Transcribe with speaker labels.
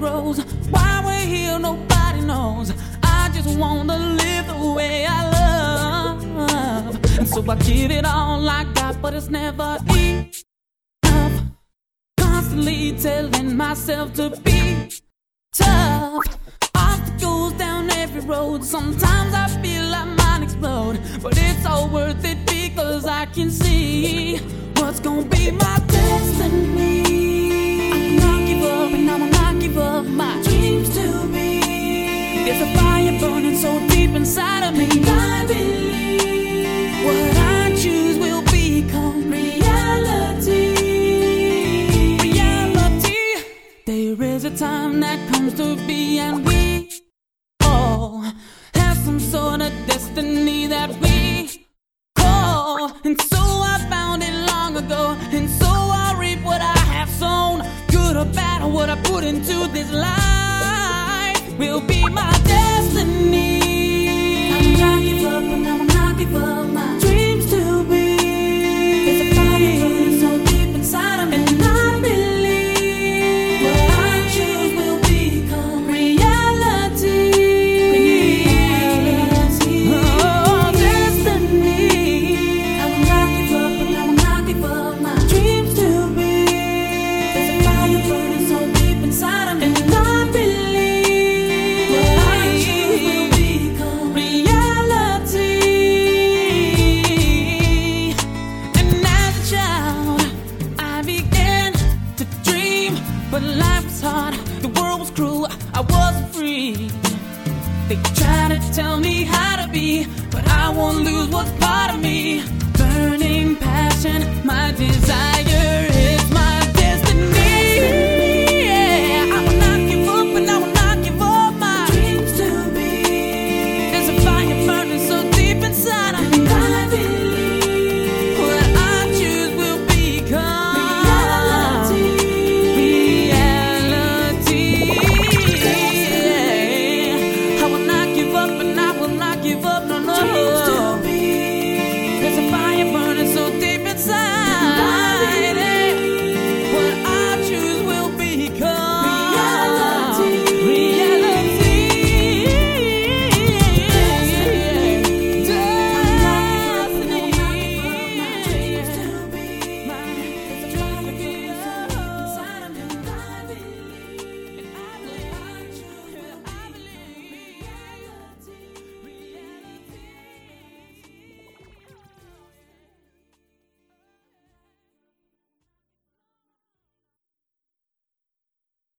Speaker 1: grows. Why we're here, nobody knows. I just wanna live the way I love. And so I give it all I got, but it's never enough. Constantly telling myself to be tough. Obstacles down every road. Sometimes I feel I might explode, but it's all worth it because I can see what's gonna be my destiny. There's a fire burning so deep inside of me. I believe what I choose will become reality. Reality. There is a time that comes to be, and we all have some sort of destiny that we call. And so I found it long ago, and so I reap what I have sown. Good or bad, or what I put into this life will be my destiny. I will not up, and I life was hard, the world was cruel, I wasn't free. They try to tell me how to be, but I won't lose what's part of me.